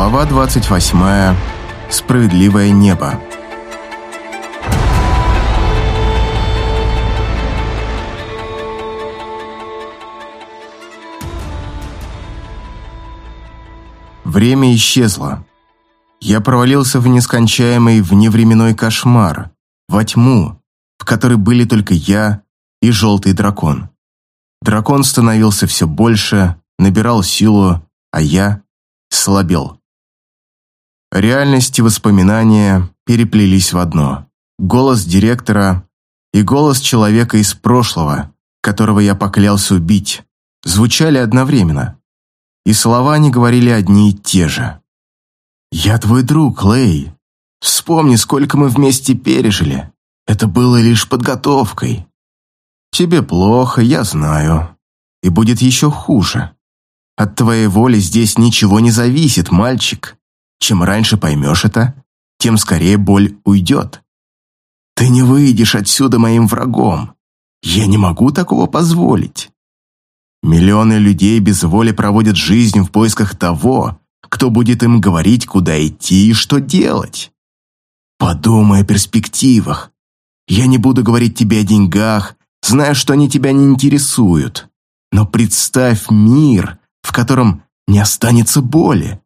Глава 28. Справедливое небо. Время исчезло. Я провалился в нескончаемый вневременной кошмар, во тьму, в которой были только я и желтый дракон. Дракон становился все больше, набирал силу, а я слабел. Реальность и воспоминания переплелись в одно. Голос директора и голос человека из прошлого, которого я поклялся убить, звучали одновременно. И слова не говорили одни и те же. «Я твой друг, Лэй. Вспомни, сколько мы вместе пережили. Это было лишь подготовкой. Тебе плохо, я знаю. И будет еще хуже. От твоей воли здесь ничего не зависит, мальчик. Чем раньше поймешь это, тем скорее боль уйдет. Ты не выйдешь отсюда моим врагом. Я не могу такого позволить. Миллионы людей без воли проводят жизнь в поисках того, кто будет им говорить, куда идти и что делать. Подумай о перспективах. Я не буду говорить тебе о деньгах, зная, что они тебя не интересуют. Но представь мир, в котором не останется боли,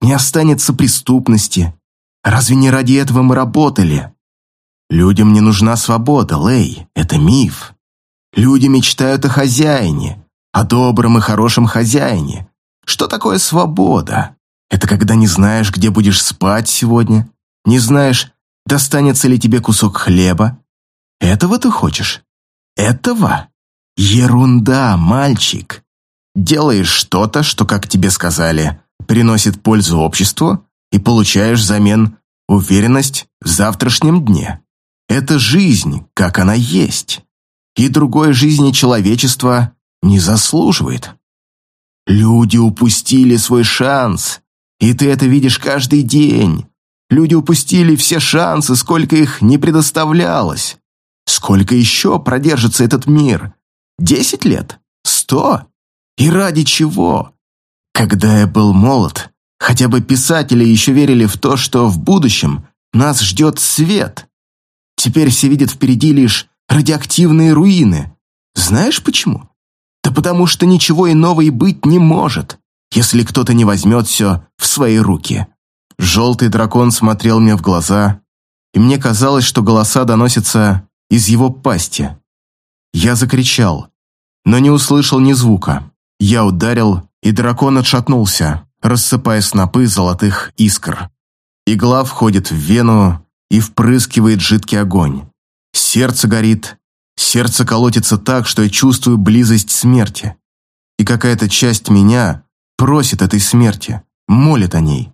не останется преступности. Разве не ради этого мы работали? Людям не нужна свобода, Лей, это миф. Люди мечтают о хозяине, о добром и хорошем хозяине. Что такое свобода? Это когда не знаешь, где будешь спать сегодня, не знаешь, достанется ли тебе кусок хлеба. Этого ты хочешь? Этого? Ерунда, мальчик. Делаешь что-то, что, как тебе сказали, приносит пользу обществу, и получаешь взамен уверенность в завтрашнем дне. Это жизнь, как она есть. И другой жизни человечества не заслуживает. Люди упустили свой шанс, и ты это видишь каждый день. Люди упустили все шансы, сколько их не предоставлялось. Сколько еще продержится этот мир? Десять лет? Сто? И ради чего? Когда я был молод, хотя бы писатели еще верили в то, что в будущем нас ждет свет. Теперь все видят впереди лишь радиоактивные руины. Знаешь почему? Да потому что ничего иного и быть не может, если кто-то не возьмет все в свои руки. Желтый дракон смотрел мне в глаза, и мне казалось, что голоса доносятся из его пасти. Я закричал, но не услышал ни звука. Я ударил, и дракон отшатнулся, рассыпая снопы золотых искр. Игла входит в вену и впрыскивает жидкий огонь. Сердце горит, сердце колотится так, что я чувствую близость смерти. И какая-то часть меня просит этой смерти, молит о ней.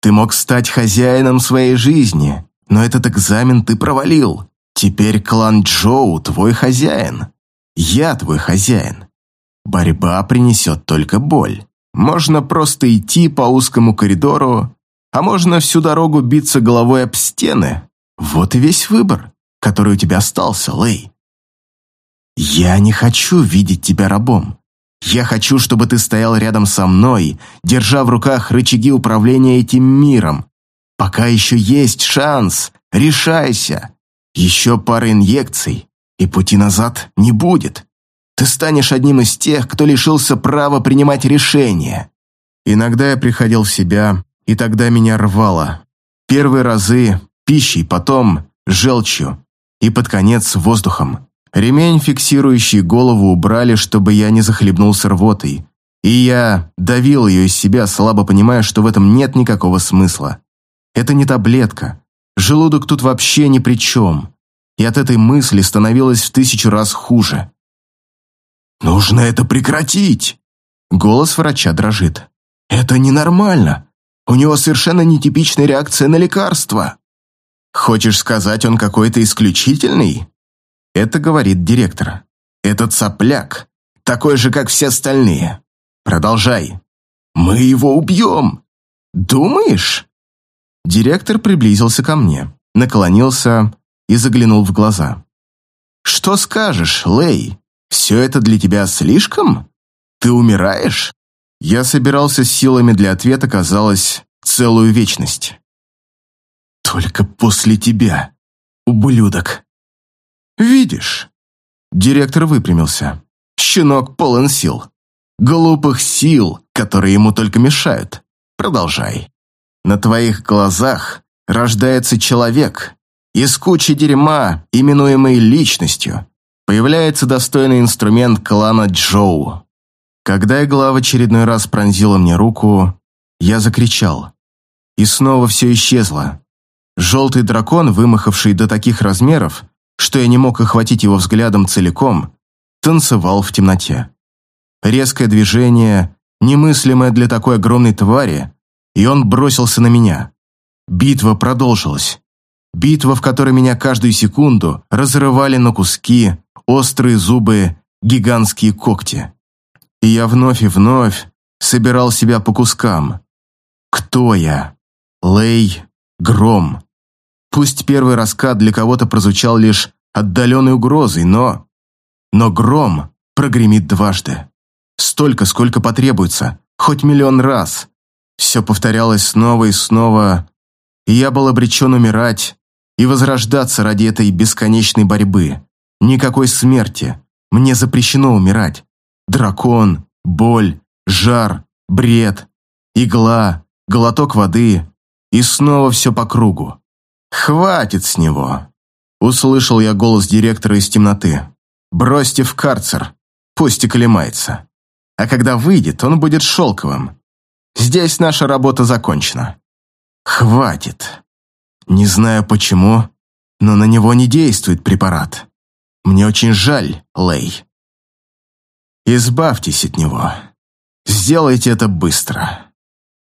Ты мог стать хозяином своей жизни, но этот экзамен ты провалил. Теперь клан Джоу твой хозяин. Я твой хозяин. Борьба принесет только боль. Можно просто идти по узкому коридору, а можно всю дорогу биться головой об стены. Вот и весь выбор, который у тебя остался, Лэй. Я не хочу видеть тебя рабом. Я хочу, чтобы ты стоял рядом со мной, держа в руках рычаги управления этим миром. Пока еще есть шанс, решайся. Еще пара инъекций, и пути назад не будет. Ты станешь одним из тех, кто лишился права принимать решения. Иногда я приходил в себя, и тогда меня рвало. Первые разы пищей, потом желчью, и под конец воздухом. Ремень, фиксирующий голову, убрали, чтобы я не захлебнулся рвотой. И я давил ее из себя, слабо понимая, что в этом нет никакого смысла. Это не таблетка. Желудок тут вообще ни при чем. И от этой мысли становилось в тысячу раз хуже. «Нужно это прекратить!» Голос врача дрожит. «Это ненормально. У него совершенно нетипичная реакция на лекарства». «Хочешь сказать, он какой-то исключительный?» Это говорит директор. «Этот сопляк, такой же, как все остальные. Продолжай. Мы его убьем. Думаешь?» Директор приблизился ко мне, наклонился и заглянул в глаза. «Что скажешь, Лей?» Все это для тебя слишком? Ты умираешь? Я собирался с силами для ответа, казалось, целую вечность. «Только после тебя, ублюдок!» «Видишь?» Директор выпрямился. «Щенок полон сил. Глупых сил, которые ему только мешают. Продолжай. На твоих глазах рождается человек. Из кучи дерьма, именуемой личностью, появляется достойный инструмент клана Джоу. Когда игла в очередной раз пронзила мне руку, я закричал. И снова все исчезло. Желтый дракон, вымахавший до таких размеров, что я не мог охватить его взглядом целиком, танцевал в темноте. Резкое движение, немыслимое для такой огромной твари, и он бросился на меня. Битва продолжилась. Битва, в которой меня каждую секунду разрывали на куски острые зубы, гигантские когти. И я вновь и вновь собирал себя по кускам. Кто я? Лей, Гром. Пусть первый раскат для кого-то прозвучал лишь отдаленной угрозой, но... Но Гром прогремит дважды. Столько, сколько потребуется, хоть миллион раз. Все повторялось снова и снова, и я был обречен умирать и возрождаться ради этой бесконечной борьбы. Никакой смерти. Мне запрещено умирать. Дракон, боль, жар, бред, игла, глоток воды и снова все по кругу. «Хватит с него!» Услышал я голос директора из темноты. «Бросьте в карцер, пусть и колемается. А когда выйдет, он будет шелковым. Здесь наша работа закончена. Хватит. Не знаю почему, но на него не действует препарат. Мне очень жаль, Лей. Избавьтесь от него. Сделайте это быстро.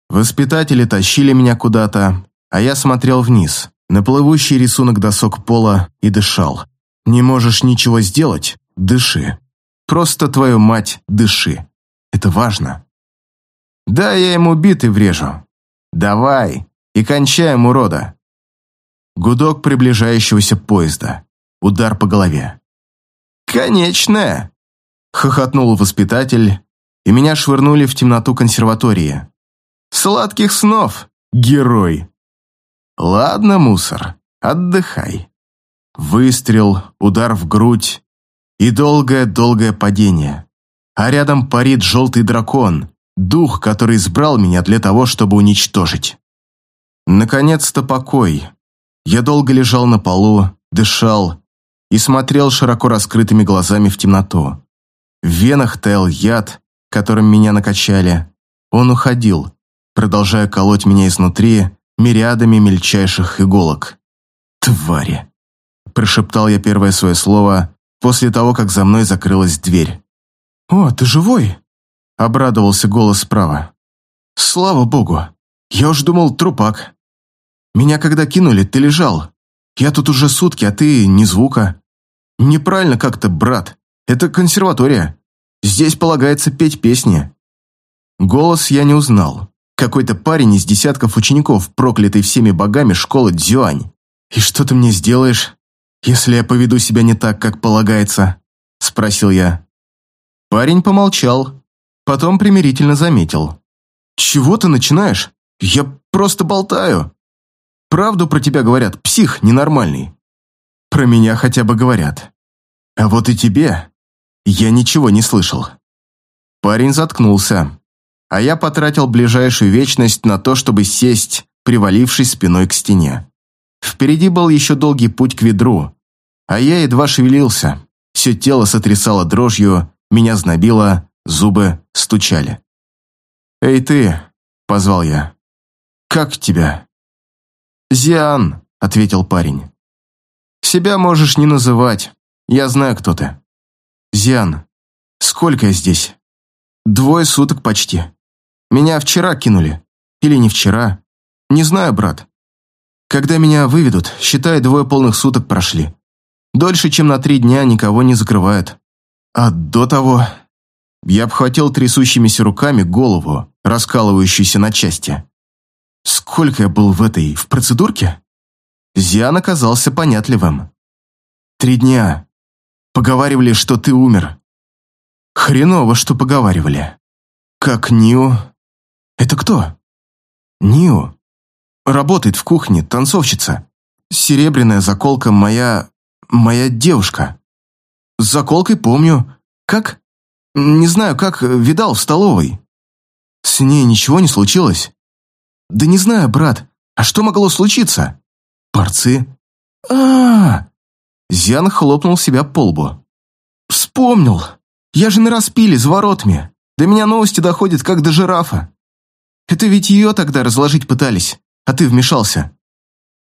Воспитатели тащили меня куда-то, а я смотрел вниз, на плывущий рисунок досок пола и дышал. Не можешь ничего сделать? Дыши. Просто твою мать, дыши. Это важно. Да, я ему биты врежу. Давай, и кончаем, урода. Гудок приближающегося поезда. Удар по голове. «Конечная!» — хохотнул воспитатель, и меня швырнули в темноту консерватории. «Сладких снов, герой!» «Ладно, мусор, отдыхай». Выстрел, удар в грудь и долгое-долгое падение. А рядом парит желтый дракон, дух, который избрал меня для того, чтобы уничтожить. Наконец-то покой. Я долго лежал на полу, дышал и смотрел широко раскрытыми глазами в темноту. В венах таял яд, которым меня накачали. Он уходил, продолжая колоть меня изнутри мириадами мельчайших иголок. «Твари!» – прошептал я первое свое слово после того, как за мной закрылась дверь. «О, ты живой?» – обрадовался голос справа. «Слава богу! Я уж думал, трупак. Меня когда кинули, ты лежал. Я тут уже сутки, а ты ни звука. Неправильно как-то, брат. Это консерватория. Здесь полагается петь песни. Голос я не узнал. Какой-то парень из десятков учеников, проклятый всеми богами школы Дзюань. И что ты мне сделаешь, если я поведу себя не так, как полагается? Спросил я. Парень помолчал, потом примирительно заметил. «Чего ты начинаешь? Я просто болтаю. Правду про тебя говорят, псих ненормальный. Про меня хотя бы говорят. А вот и тебе я ничего не слышал. Парень заткнулся, а я потратил ближайшую вечность на то, чтобы сесть, привалившись спиной к стене. Впереди был еще долгий путь к ведру, а я едва шевелился. Все тело сотрясало дрожью, меня знобило, зубы стучали. «Эй ты!» – позвал я. «Как тебя?» «Зиан», – ответил парень. Себя можешь не называть. Я знаю, кто ты. Зиан, сколько я здесь? Двое суток почти. Меня вчера кинули. Или не вчера. Не знаю, брат. Когда меня выведут, считай, двое полных суток прошли. Дольше, чем на три дня, никого не закрывают. А до того... Я обхватил трясущимися руками голову, раскалывающуюся на части. Сколько я был в этой, в процедурке? Зиан оказался понятливым. «Три дня. Поговаривали, что ты умер». «Хреново, что поговаривали. «Как Нио? Это кто?» «Нио. Работает в кухне, танцовщица. Серебряная заколка моя... моя девушка. С заколкой помню. Как? Не знаю, как, видал в столовой. С ней ничего не случилось? Да не знаю, брат. А что могло случиться? Порцы? а, -а, -а Зян хлопнул себя по лбу. «Вспомнил! Я же на распиле, с воротами. До меня новости доходят, как до жирафа. Это ведь ее тогда разложить пытались, а ты вмешался».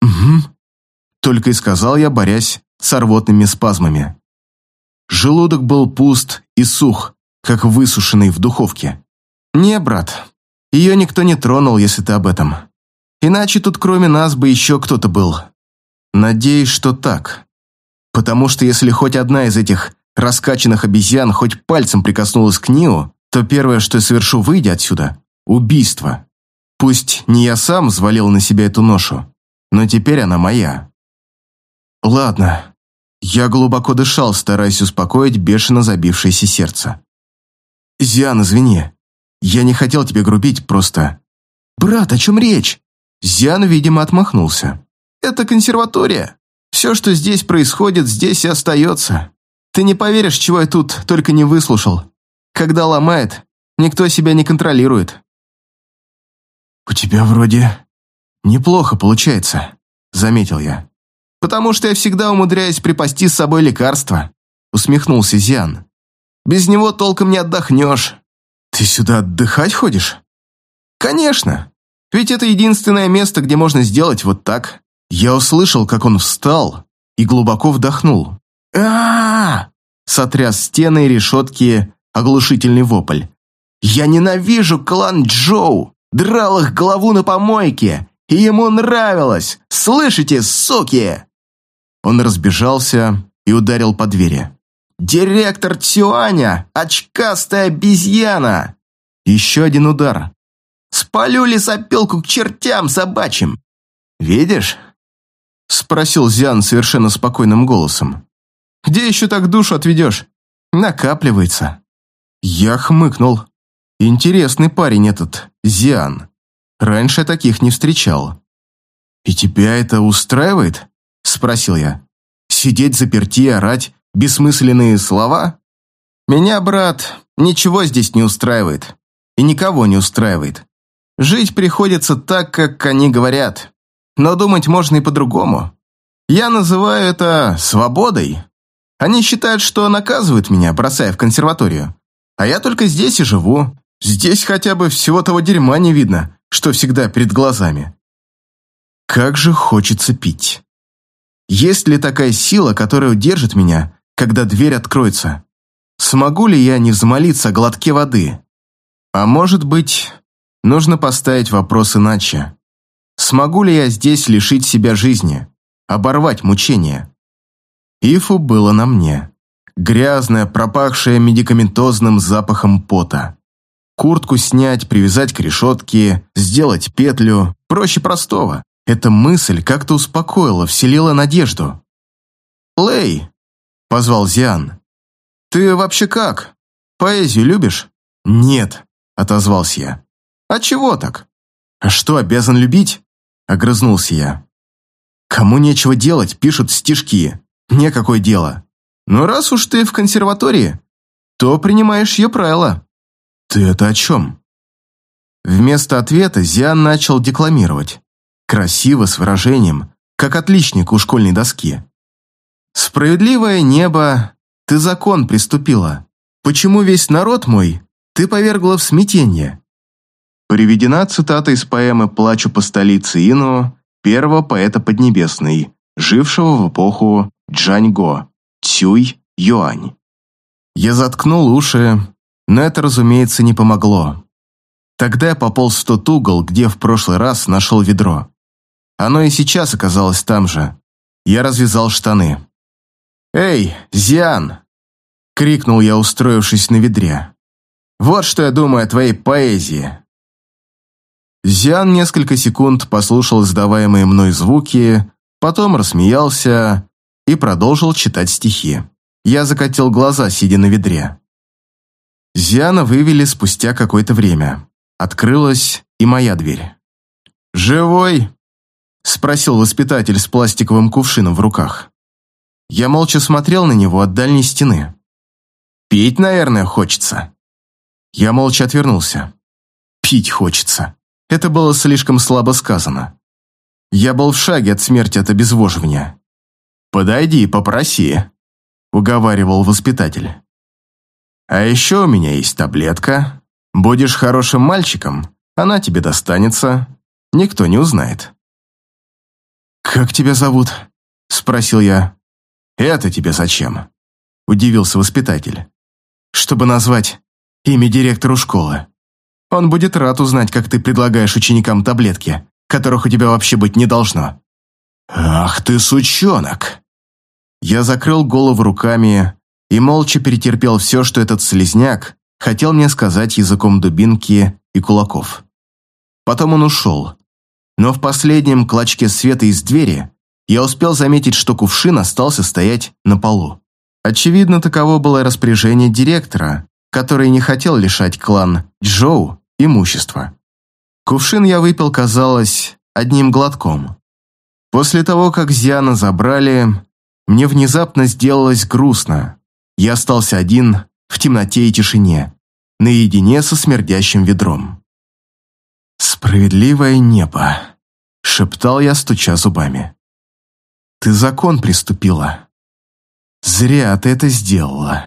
«Угу», — только и сказал я, борясь с рвотными спазмами. Желудок был пуст и сух, как высушенный в духовке. «Не, брат, ее никто не тронул, если ты об этом. Иначе тут кроме нас бы еще кто-то был. Надеюсь, что так. Потому что если хоть одна из этих раскачанных обезьян хоть пальцем прикоснулась к Нио, то первое, что я совершу, выйдя отсюда – убийство. Пусть не я сам взвалил на себя эту ношу, но теперь она моя. Ладно, я глубоко дышал, стараясь успокоить бешено забившееся сердце. «Зиан, извини. Я не хотел тебе грубить, просто...» «Брат, о чем речь?» Зиан, видимо, отмахнулся. «Это консерватория. Все, что здесь происходит, здесь и остается. Ты не поверишь, чего я тут только не выслушал. Когда ломает, никто себя не контролирует». «У тебя вроде неплохо получается», — заметил я потому что я всегда умудряюсь припасти с собой лекарства», усмехнулся Зиан. «Без него толком не отдохнешь». «Ты сюда отдыхать ходишь?» «Конечно. Ведь это единственное место, где можно сделать вот так». Я услышал, как он встал и глубоко вдохнул. а, Сотряс стены и решетки оглушительный вопль. «Я ненавижу клан Джоу! Драл их голову на помойке! И ему нравилось! Слышите, суки?» Он разбежался и ударил по двери. «Директор Цюаня! Очкастая обезьяна!» Еще один удар. «Спалю лесопилку к чертям собачьим!» «Видишь?» Спросил Зян совершенно спокойным голосом. «Где еще так душу отведешь? Накапливается». Я хмыкнул. Интересный парень этот, Зиан. Раньше таких не встречал. «И тебя это устраивает?» – спросил я. «Сидеть заперти, орать, бессмысленные слова? Меня, брат, ничего здесь не устраивает. И никого не устраивает. Жить приходится так, как они говорят. Но думать можно и по-другому. Я называю это свободой. Они считают, что наказывают меня, бросая в консерваторию. А я только здесь и живу. Здесь хотя бы всего того дерьма не видно, что всегда перед глазами. Как же хочется пить. Есть ли такая сила, которая удержит меня, когда дверь откроется? Смогу ли я не взмолиться о глотке воды? А может быть, нужно поставить вопрос иначе. Смогу ли я здесь лишить себя жизни, оборвать мучения? Ифу было на мне. Грязная, пропахшая медикаментозным запахом пота. Куртку снять, привязать к решетке, сделать петлю. Проще простого. Эта мысль как-то успокоила, вселила надежду. «Лэй!» – позвал Зиан. «Ты вообще как? Поэзию любишь?» «Нет», – отозвался я. «А чего так?» «А что, обязан любить?» – огрызнулся я. «Кому нечего делать, пишут стишки. Мне какое дело? Но раз уж ты в консерватории, то принимаешь ее правила». «Ты это о чем?» Вместо ответа Зиан начал декламировать. Красиво, с выражением, как отличник у школьной доски. «Справедливое небо, ты закон приступила. Почему весь народ мой ты повергла в смятение?» Приведена цитата из поэмы «Плачу по столице Ину» первого поэта Поднебесной, жившего в эпоху Джаньго, Цюй Юань. Я заткнул уши, но это, разумеется, не помогло. Тогда я пополз в тот угол, где в прошлый раз нашел ведро. Оно и сейчас оказалось там же. Я развязал штаны. «Эй, Зиан!» — крикнул я, устроившись на ведре. «Вот что я думаю о твоей поэзии!» Зиан несколько секунд послушал издаваемые мной звуки, потом рассмеялся и продолжил читать стихи. Я закатил глаза, сидя на ведре. Зиана вывели спустя какое-то время. Открылась и моя дверь. «Живой?» – спросил воспитатель с пластиковым кувшином в руках. Я молча смотрел на него от дальней стены. «Пить, наверное, хочется». Я молча отвернулся. «Пить хочется». Это было слишком слабо сказано. Я был в шаге от смерти от обезвоживания. «Подойди, попроси», – уговаривал воспитатель. «А еще у меня есть таблетка. Будешь хорошим мальчиком, она тебе достанется. Никто не узнает». «Как тебя зовут?» – спросил я. «Это тебе зачем?» – удивился воспитатель. «Чтобы назвать имя директору школы. Он будет рад узнать, как ты предлагаешь ученикам таблетки, которых у тебя вообще быть не должно». «Ах ты, сучонок!» Я закрыл голову руками и молча перетерпел все, что этот слезняк хотел мне сказать языком дубинки и кулаков. Потом он ушел. Но в последнем клочке света из двери я успел заметить, что кувшин остался стоять на полу. Очевидно, таково было распоряжение директора, который не хотел лишать клан Джоу имущества. Кувшин я выпил, казалось, одним глотком. После того, как Зиана забрали, мне внезапно сделалось грустно. Я остался один в темноте и тишине, наедине со смердящим ведром. «Справедливое небо», — шептал я, стуча зубами. «Ты закон приступила. Зря ты это сделала».